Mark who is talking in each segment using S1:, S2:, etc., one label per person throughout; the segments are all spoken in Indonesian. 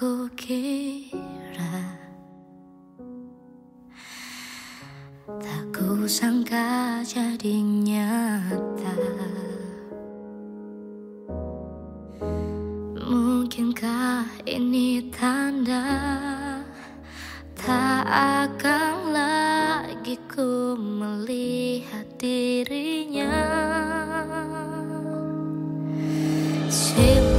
S1: aku kira Tak kusangka jadi nyata. Mungkinkah ini tanda Tak akan lagi ku melihat dirinya? Silakan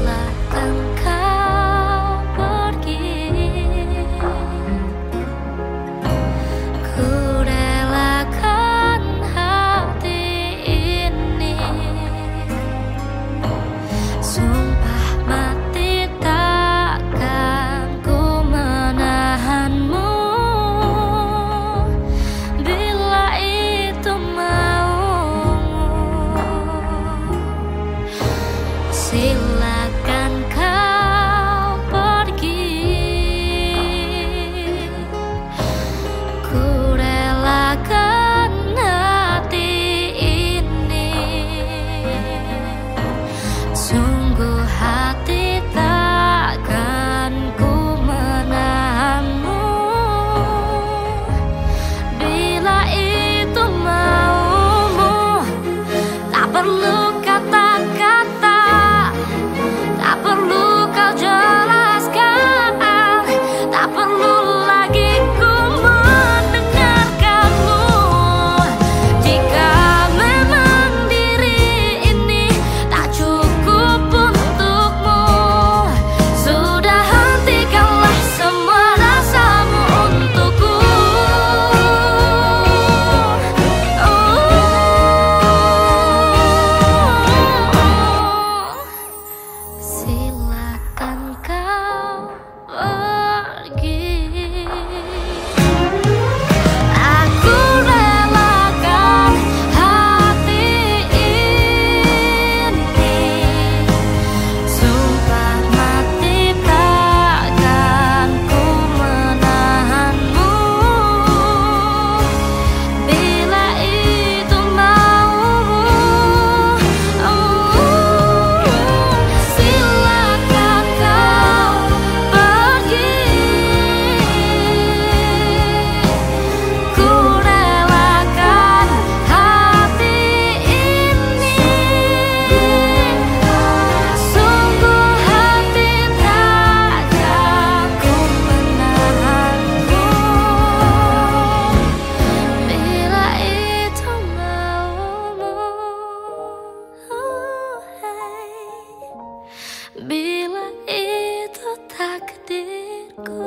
S1: Bila itu takdirku